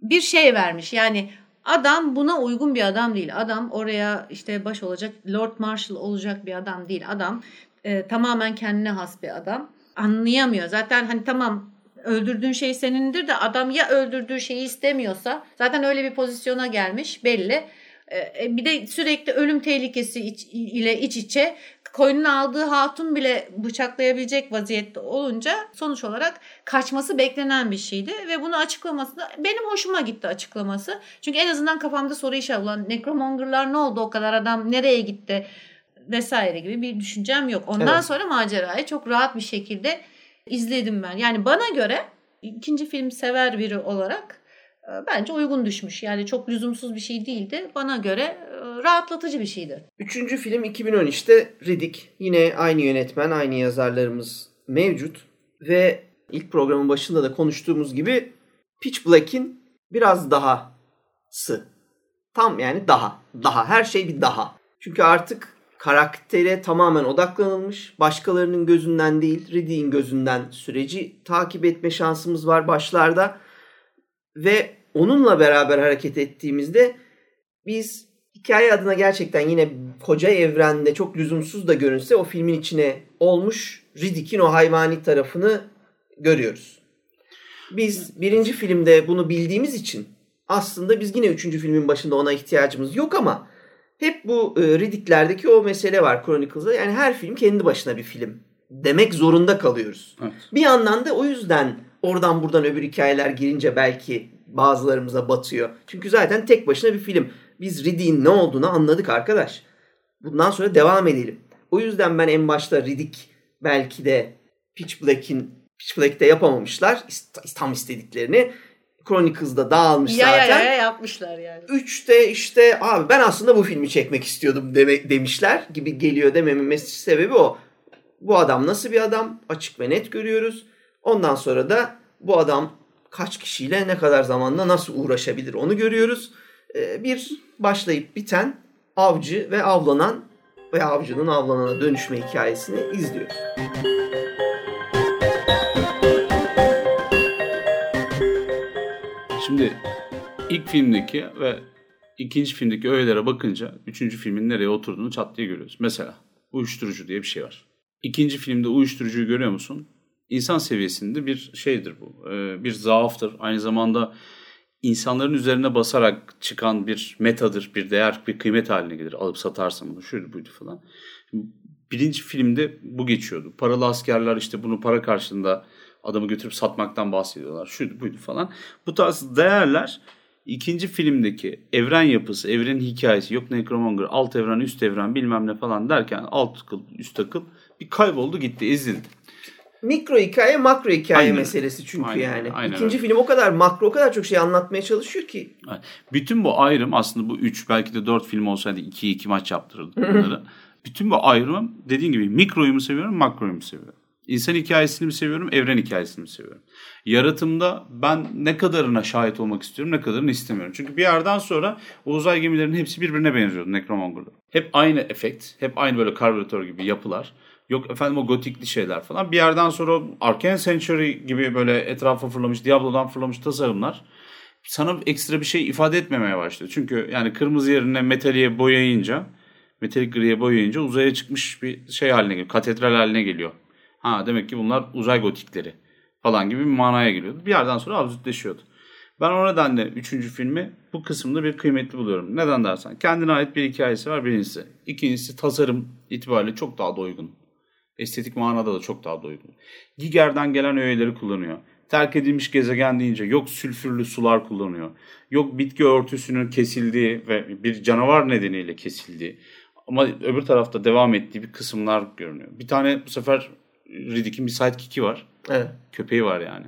bir şey vermiş. Yani adam buna uygun bir adam değil. Adam oraya işte baş olacak Lord Marshal olacak bir adam değil. Adam e, tamamen kendine has bir adam. Anlayamıyor. Zaten hani tamam öldürdüğün şey senindir de adam ya öldürdüğü şeyi istemiyorsa zaten öyle bir pozisyona gelmiş belli. E, bir de sürekli ölüm tehlikesi ile iç içe koynuna aldığı hatun bile bıçaklayabilecek vaziyette olunca sonuç olarak kaçması beklenen bir şeydi ve bunu açıklaması da benim hoşuma gitti açıklaması. Çünkü en azından kafamda soru işareti olan Necromonger'lar ne oldu o kadar adam nereye gitti vesaire gibi bir düşüncem yok. Ondan Evet. sonra macerayı çok rahat bir şekilde izledim ben. Yani bana göre ikinci film sever biri olarak e, bence uygun düşmüş. Yani çok lüzumsuz bir şey değildi. Bana göre rahatlatıcı bir şeydi. Üçüncü film 2013'te Riddick. Yine aynı yönetmen, aynı yazarlarımız mevcut. Ve ilk programın başında da konuştuğumuz gibi Pitch Black'in biraz daha sı. Tam yani daha. Daha. Her şey bir daha. Çünkü artık karaktere tamamen odaklanılmış. Başkalarının gözünden değil, Riddick'in gözünden süreci takip etme şansımız var başlarda. Ve onunla beraber hareket ettiğimizde biz hikaye adına gerçekten yine koca evrende çok lüzumsuz da görünse o filmin içine olmuş Riddick'in o hayvani tarafını görüyoruz. Biz birinci filmde bunu bildiğimiz için aslında biz yine üçüncü filmin başında ona ihtiyacımız yok ama hep bu e, Riddick'lerdeki o mesele var Chronicles'da. Yani her film kendi başına bir film demek zorunda kalıyoruz. Evet. Bir yandan da o yüzden oradan buradan öbür hikayeler girince belki bazılarımıza batıyor. Çünkü zaten tek başına bir film. Biz Riddick'in ne olduğunu anladık arkadaş. Bundan sonra devam edelim. O yüzden ben en başta Riddick belki de Pitch Black'in Pitch Black'te yapamamışlar tam istediklerini. Chronicles'da dağılmış Ya ya zaten. ya yapmışlar yani. Üçte işte abi ben aslında bu filmi çekmek istiyordum deme, demişler gibi geliyor dememin mes- sebebi o. Bu adam nasıl bir adam açık ve net görüyoruz. Ondan sonra da bu adam kaç kişiyle ne kadar zamanda nasıl uğraşabilir onu görüyoruz. Ee, bir başlayıp biten avcı ve avlanan ve avcının avlanana dönüşme hikayesini izliyoruz. Şimdi ilk filmdeki ve ikinci filmdeki öğelere bakınca üçüncü filmin nereye oturduğunu çat diye görüyoruz. Mesela uyuşturucu diye bir şey var. İkinci filmde uyuşturucuyu görüyor musun? İnsan seviyesinde bir şeydir bu. Ee, bir zaaftır. Aynı zamanda insanların üzerine basarak çıkan bir metadır, bir değer, bir kıymet haline gelir. Alıp satarsın bunu, şuydu buydu falan. Birinci filmde bu geçiyordu. Paralı askerler işte bunu para karşılığında adamı götürüp satmaktan bahsediyorlar. Şuydu buydu falan. Bu tarz değerler ikinci filmdeki evren yapısı, evrenin hikayesi yok Necromonger, alt evren, üst evren bilmem ne falan derken alt akıl, üst akıl bir kayboldu gitti, ezildi. Mikro hikaye makro hikaye Aynen. meselesi çünkü Aynen, yani. aynen İkinci öyle. film o kadar makro o kadar çok şey anlatmaya çalışıyor ki. Bütün bu ayrım aslında bu 3 belki de 4 film olsaydı 2-2 maç yaptırırdık bunları. Bütün bu ayrım dediğin gibi mikroyu mu seviyorum makroyu mu seviyorum? İnsan hikayesini mi seviyorum evren hikayesini mi seviyorum? Yaratımda ben ne kadarına şahit olmak istiyorum ne kadarını istemiyorum. Çünkü bir yerden sonra o uzay gemilerinin hepsi birbirine benziyordu Necromonger'da. Hep aynı efekt, hep aynı böyle karbüratör gibi yapılar. Yok efendim o gotikli şeyler falan. Bir yerden sonra Arcane Century gibi böyle etrafa fırlamış, Diablo'dan fırlamış tasarımlar sana ekstra bir şey ifade etmemeye başladı. Çünkü yani kırmızı yerine metaliye boyayınca, metalik griye boyayınca uzaya çıkmış bir şey haline geliyor. Katedral haline geliyor. Ha demek ki bunlar uzay gotikleri falan gibi bir manaya geliyordu. Bir yerden sonra absürtleşiyordu. Ben o nedenle üçüncü filmi bu kısımda bir kıymetli buluyorum. Neden dersen kendine ait bir hikayesi var birincisi. İkincisi tasarım itibariyle çok daha doygun. Estetik manada da çok daha doygun. Giger'den gelen öğeleri kullanıyor. Terk edilmiş gezegen deyince yok sülfürlü sular kullanıyor. Yok bitki örtüsünün kesildiği ve bir canavar nedeniyle kesildiği. Ama öbür tarafta devam ettiği bir kısımlar görünüyor. Bir tane bu sefer Riddick'in bir sidekick'i var. Evet. Köpeği var yani.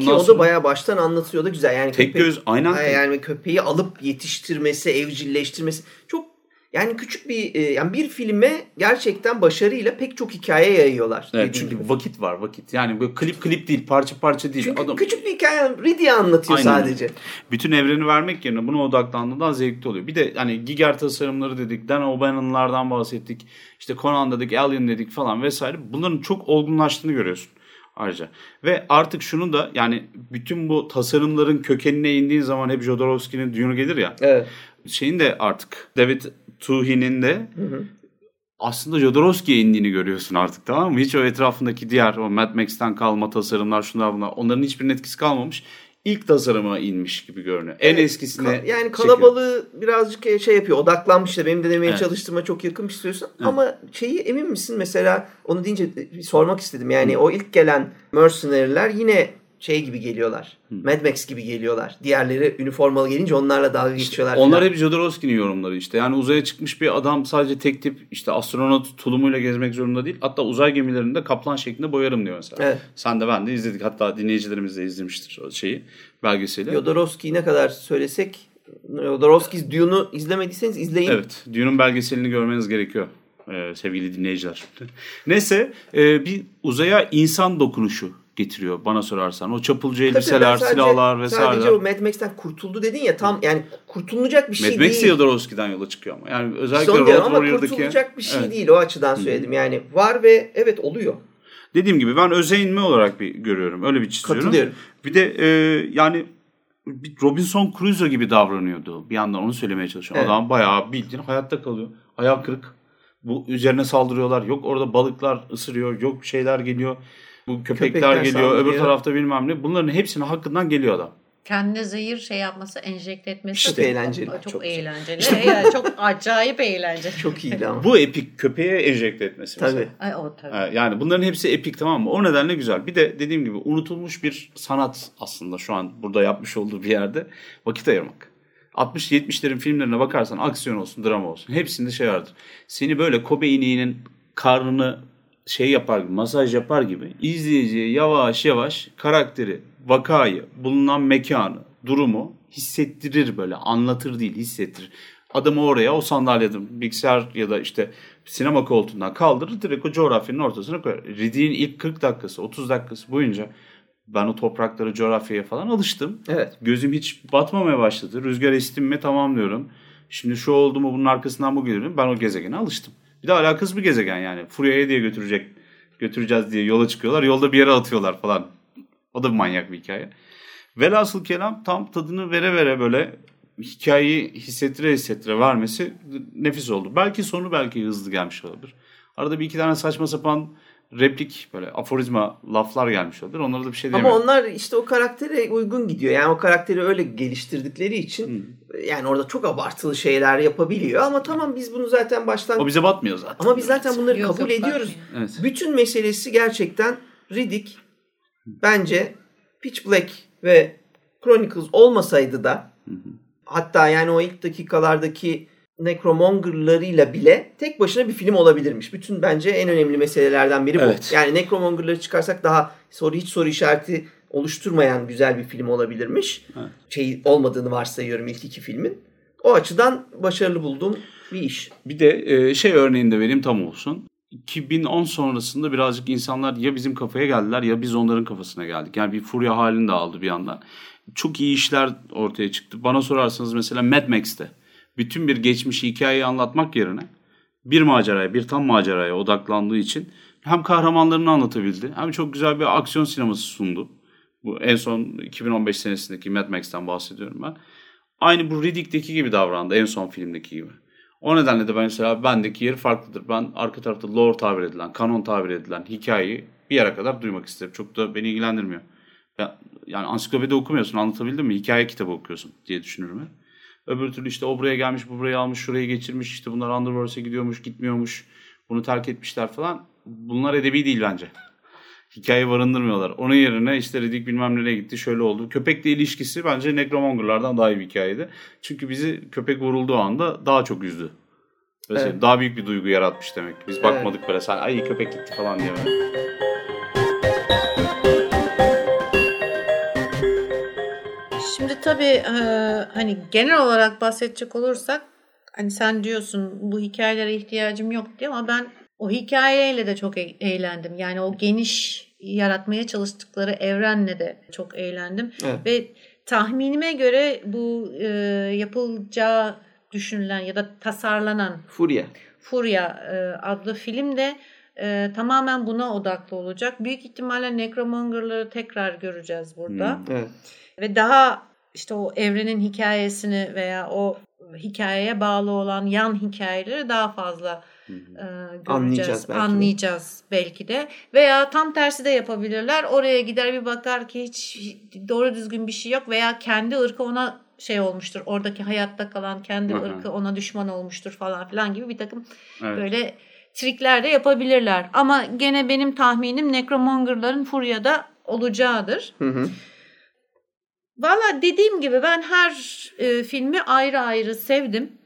Ki o da bayağı baştan anlatıyor da güzel. Yani tek göz aynen. Ay, yani köpeği alıp yetiştirmesi, evcilleştirmesi çok yani küçük bir e, yani bir filme gerçekten başarıyla pek çok hikaye yayıyorlar. Evet, çünkü gibi. vakit var vakit. Yani böyle klip klip değil, parça parça değil. Çünkü Adam küçük bir hikaye Riddick'i anlatıyor Aynen. sadece. bütün evreni vermek yerine buna odaklandığında zevkli oluyor. Bir de hani Giger tasarımları dedik, Dan O'Bannon'lardan bahsettik. İşte Conan dedik, Alien dedik falan vesaire. Bunların çok olgunlaştığını görüyorsun ayrıca. Ve artık şunu da yani bütün bu tasarımların kökenine indiğin zaman hep Jodorowsky'nin Dune'u gelir ya. Evet. Şeyin de artık David Tuhi'nin de aslında Jodorowsky'ye indiğini görüyorsun artık tamam mı? Hiç o etrafındaki diğer o Mad Max'ten kalma tasarımlar şunlar bunlar onların hiçbirinin etkisi kalmamış. İlk tasarıma inmiş gibi görünüyor. En Evet, eskisine Ka- yani çekiyor. kalabalığı birazcık şey yapıyor. Odaklanmış da benim de demeye Evet. çalıştığıma çok yakın istiyorsun. Ama şeyi emin misin mesela onu deyince bir sormak istedim. Yani Hı. o ilk gelen mercenary'ler yine şey gibi geliyorlar. Mad Max gibi geliyorlar. Diğerleri üniformalı gelince onlarla dalga geçiyorlar. Onlar falan. hep Jodorowsky'nin yorumları işte. Yani uzaya çıkmış bir adam sadece tek tip işte astronot tulumuyla gezmek zorunda değil. Hatta uzay gemilerinde kaplan şeklinde boyarım diyor mesela. Evet. Sen de ben de izledik. Hatta dinleyicilerimiz de izlemiştir o şeyi belgeseli. Jodorowsky'yi ne kadar söylesek Jodorowsky's Dune'u izlemediyseniz izleyin. Evet. Dune'un belgeselini görmeniz gerekiyor ee, sevgili dinleyiciler. Neyse e, bir uzaya insan dokunuşu getiriyor bana sorarsan. O çapulcu elbiseler, sadece- silahlar vesaire. Sadece o Mad Max'ten kurtuldu dedin ya tam yani kurtulacak bir şey Mad Max değil. Jodorowsky'den yola çıkıyor ama. Yani özellikle Son Road diyorum ama Warrior'daki... kurtulacak bir şey Evet. değil o açıdan söyledim. Yani var ve evet oluyor. Dediğim gibi ben öze inme olarak bir görüyorum. Öyle bir çiziyorum. Katılıyorum. Bir de e, yani Robinson Crusoe gibi davranıyordu. Bir yandan onu söylemeye çalışıyorum. Evet. Adam bayağı bildiğin hayatta kalıyor. Ayağı kırık. Bu üzerine saldırıyorlar. Yok orada balıklar ısırıyor. Yok şeyler geliyor. Bu köpekler, Köpekler geliyor. Öbür saldırıyor. tarafta bilmem ne. Bunların hepsinin hakkından geliyor adam. Kendine zehir şey yapması, enjekte etmesi Çok çok, eğlenceli. Çok, Çok eğlenceli. Yani çok acayip eğlenceli. Çok iyiydi ama. Bu epik köpeğe enjekte etmesi mesela. Tabii. Ay o tabii. Yani bunların hepsi epik tamam mı? O nedenle güzel. Bir de dediğim gibi unutulmuş bir sanat aslında şu an burada yapmış olduğu bir yerde vakit ayırmak. 60-70'lerin filmlerine bakarsan aksiyon olsun, drama olsun. Hepsinde şey vardır. Seni böyle Kobe ineğinin karnını şey yapar gibi, masaj yapar gibi izleyiciye yavaş yavaş karakteri, vakayı, bulunan mekanı, durumu hissettirir böyle. Anlatır değil, hissettirir. Adamı oraya o sandalyeden bilgisayar ya da işte sinema koltuğundan kaldırır direkt o coğrafyanın ortasına koyar. Riddick'in ilk 40 dakikası, 30 dakikası boyunca ben o topraklara, coğrafyaya falan alıştım. Evet. Gözüm hiç batmamaya başladı. Rüzgar esti mi tamam diyorum. Şimdi şu oldu mu bunun arkasından bu geliyorum. Ben o gezegene alıştım. Bir de alakasız bir gezegen yani. Furya'ya diye götürecek götüreceğiz diye yola çıkıyorlar. Yolda bir yere atıyorlar falan. O da bir manyak bir hikaye. Velhasıl kelam tam tadını vere vere böyle hikayeyi hissettire hissettire vermesi nefis oldu. Belki sonu belki hızlı gelmiş olabilir. Arada bir iki tane saçma sapan replik böyle aforizma laflar gelmiş olabilir. Onlara da bir şey Ama diyemem. onlar işte o karaktere uygun gidiyor. Yani o karakteri öyle geliştirdikleri için yani orada çok abartılı şeyler yapabiliyor ama tamam biz bunu zaten baştan O bize batmıyor zaten. ama biz zaten bunları Yok, kabul yok, ediyoruz. Evet. Bütün meselesi gerçekten Riddick bence Pitch Black ve Chronicles olmasaydı da hatta yani o ilk dakikalardaki Necromonger'larıyla bile tek başına bir film olabilirmiş. Bütün bence en önemli meselelerden biri bu. Evet. Yani Necromonger'ları çıkarsak daha soru hiç soru işareti oluşturmayan güzel bir film olabilirmiş. Evet. Şey olmadığını varsayıyorum ilk iki filmin. O açıdan başarılı bulduğum bir iş. Bir de e, şey örneğini de vereyim tam olsun. 2010 sonrasında birazcık insanlar ya bizim kafaya geldiler ya biz onların kafasına geldik. Yani bir furya halini de aldı bir yandan. Çok iyi işler ortaya çıktı. Bana sorarsanız mesela Mad Max'te bütün bir geçmişi hikayeyi anlatmak yerine bir maceraya, bir tam maceraya odaklandığı için hem kahramanlarını anlatabildi hem çok güzel bir aksiyon sineması sundu. Bu en son 2015 senesindeki Mad Max'ten bahsediyorum ben. Aynı bu Riddick'teki gibi davrandı en son filmdeki gibi. O nedenle de ben mesela bendeki yeri farklıdır. Ben arka tarafta lore tabir edilen, kanon tabir edilen hikayeyi bir yere kadar duymak isterim. Çok da beni ilgilendirmiyor. Ben, yani ansiklopedi okumuyorsun anlatabildim mi? Hikaye kitabı okuyorsun diye düşünürüm. hep. Öbür türlü işte o buraya gelmiş, bu buraya almış, şurayı geçirmiş, işte bunlar Underworlds'e gidiyormuş, gitmiyormuş, bunu terk etmişler falan. Bunlar edebi değil bence. Hikaye barındırmıyorlar. Onun yerine işte Riddick bilmem nereye gitti, şöyle oldu. Köpekle ilişkisi bence Necromonger'lardan daha iyi bir hikayeydi. Çünkü bizi köpek vurulduğu anda daha çok üzdü. Böyle Evet. Daha büyük bir duygu yaratmış demek. Biz bakmadık böyle sen ay köpek gitti falan diye. böyle. Tabii e, hani genel olarak bahsedecek olursak hani sen diyorsun bu hikayelere ihtiyacım yok diye ama ben o hikayeyle de çok e- eğlendim. Yani o geniş yaratmaya çalıştıkları evrenle de çok eğlendim. Evet. Ve tahminime göre bu e, yapılacağı düşünülen ya da tasarlanan Furya. Furya e, adlı film de e, tamamen buna odaklı olacak. Büyük ihtimalle Necromonger'ları tekrar göreceğiz burada. Hmm. Evet. Ve daha işte o evrenin hikayesini veya o hikayeye bağlı olan yan hikayeleri daha fazla e, göreceğiz. Anlayacağız belki de. Anlayacağız belki de. Veya tam tersi de yapabilirler. Oraya gider bir bakar ki hiç doğru düzgün bir şey yok veya kendi ırkı ona şey olmuştur. Oradaki hayatta kalan kendi hı. ırkı ona düşman olmuştur falan filan gibi bir takım Evet. böyle trikler de yapabilirler. Ama gene benim tahminim Necromonger'ların Furya'da olacağıdır. Hı hı. Valla dediğim gibi ben her e, filmi ayrı ayrı sevdim.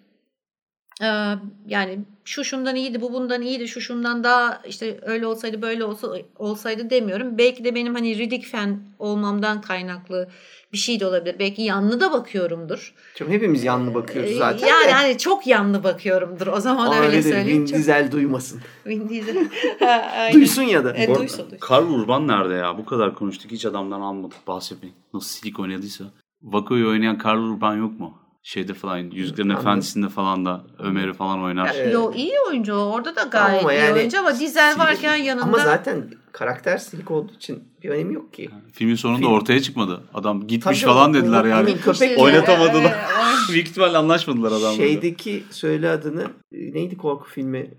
Yani şu şundan iyiydi, bu bundan iyiydi, şu şundan daha işte öyle olsaydı böyle olsa, olsaydı demiyorum. Belki de benim hani Riddick fan olmamdan kaynaklı bir şey de olabilir. Belki yanlı da bakıyorumdur. Çünkü hepimiz yanlı bakıyoruz zaten. Yani de. hani çok yanlı bakıyorumdur. O zaman Aa, öyle söyleyeyim. Vin Çok- Diesel duymasın. Vin Diesel. Ha. Duysun ya da. Arada duysun, duysun. Karl Urban nerede ya? Bu kadar konuştuk hiç adamdan almadık bahsetmeyin. Nasıl silik oynadıysa. Vako'yu oynayan Karl Urban yok mu? Şeyde falan Yüzüklerin Anladım. Efendisi'nde falan da Ömer'i falan oynar. Evet. Yo iyi oyuncu. Orada da gayet Ama iyi yani- oyuncu ama Dizel varken yanında Ama zaten karakter silik olduğu için bir önemi yok ki. Filmin sonunda Film- ortaya çıkmadı. Adam gitmiş Tabii falan o- dediler o- yani. köpek Oynatamadılar. Evet. Büyük ihtimalle anlaşmadılar adamlarla. Şeydeki söyle adını neydi korku filmi?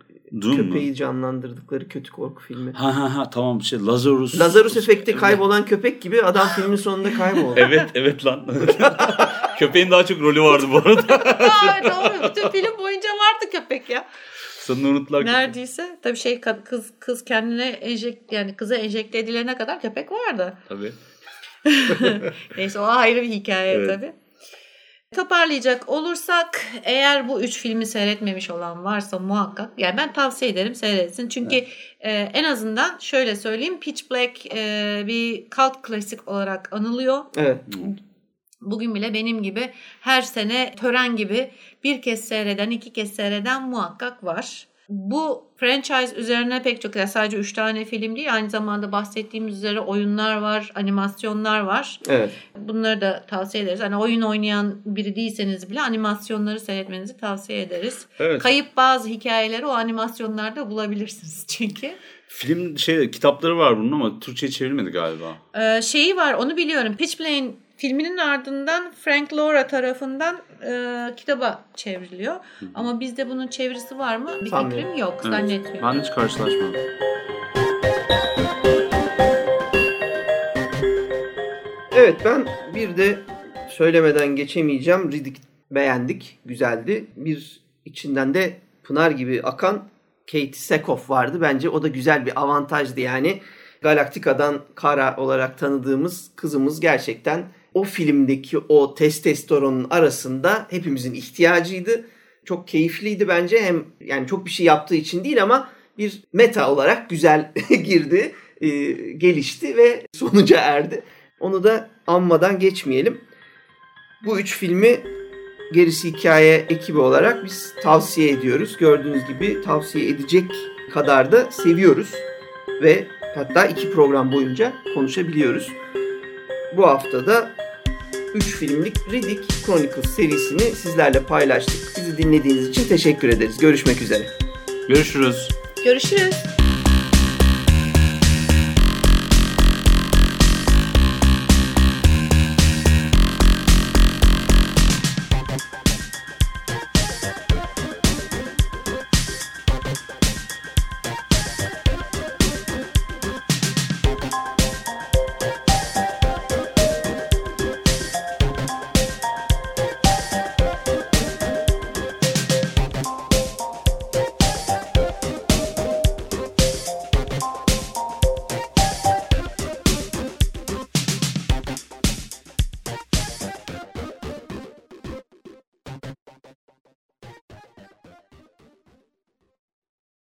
Doom mu? Köpeği canlandırdıkları kötü korku filmi. Ha ha ha tamam şey Lazarus. Lazarus efekti kaybolan köpek gibi adam filmin sonunda kayboldu. Evet evet lan. Köpeğin daha çok rolü vardı bu arada. Aa, doğru. Bütün film boyunca vardı köpek ya. Sonunu unuttular. Neredeyse. Tabii şey kız kız kendine enjek yani kıza enjekte edilene kadar köpek vardı. Tabii. Neyse o ayrı bir hikaye Evet. tabii. Toparlayacak olursak eğer bu üç filmi seyretmemiş olan varsa muhakkak yani ben tavsiye ederim seyretsin. Çünkü e, en azından şöyle söyleyeyim Pitch Black e, bir cult klasik olarak anılıyor. Evet. Bugün bile benim gibi her sene tören gibi bir kez seyreden, iki kez seyreden muhakkak var. Bu franchise üzerine pek çok, yani sadece üç tane film değil, aynı zamanda bahsettiğimiz üzere oyunlar var, animasyonlar var. Evet. Bunları da tavsiye ederiz. Hani oyun oynayan biri değilseniz bile animasyonları seyretmenizi tavsiye ederiz. Evet. Kayıp bazı hikayeleri o animasyonlarda bulabilirsiniz çünkü. Film şey kitapları var bunun ama Türkçe'ye çevrilmedi galiba. Ee, şeyi var onu biliyorum. Pitch Black'in filminin ardından Frank Laura tarafından e, kitaba çevriliyor. Ama bizde bunun çevirisi var mı? Bir Sanmıyorum. fikrim yok. Evet. Zannetmiyorum. Ben hiç karşılaşmadım. Evet ben bir de söylemeden geçemeyeceğim. Riddick beğendik. Güzeldi. Bir içinden de Pınar gibi akan Kate Sackhoff vardı. Bence o da güzel bir avantajdı yani. Galaktika'dan Kara olarak tanıdığımız kızımız gerçekten o filmdeki o testosteronun arasında hepimizin ihtiyacıydı. Çok keyifliydi bence. Hem yani çok bir şey yaptığı için değil ama bir meta olarak güzel girdi, e, gelişti ve sonuca erdi. Onu da anmadan geçmeyelim. Bu üç filmi gerisi hikaye ekibi olarak biz tavsiye ediyoruz. Gördüğünüz gibi tavsiye edecek kadar da seviyoruz. Ve hatta iki program boyunca konuşabiliyoruz. Bu hafta da 3 filmlik Riddick Chronicles serisini sizlerle paylaştık. Bizi dinlediğiniz için teşekkür ederiz. Görüşmek üzere. Görüşürüz. Görüşürüz.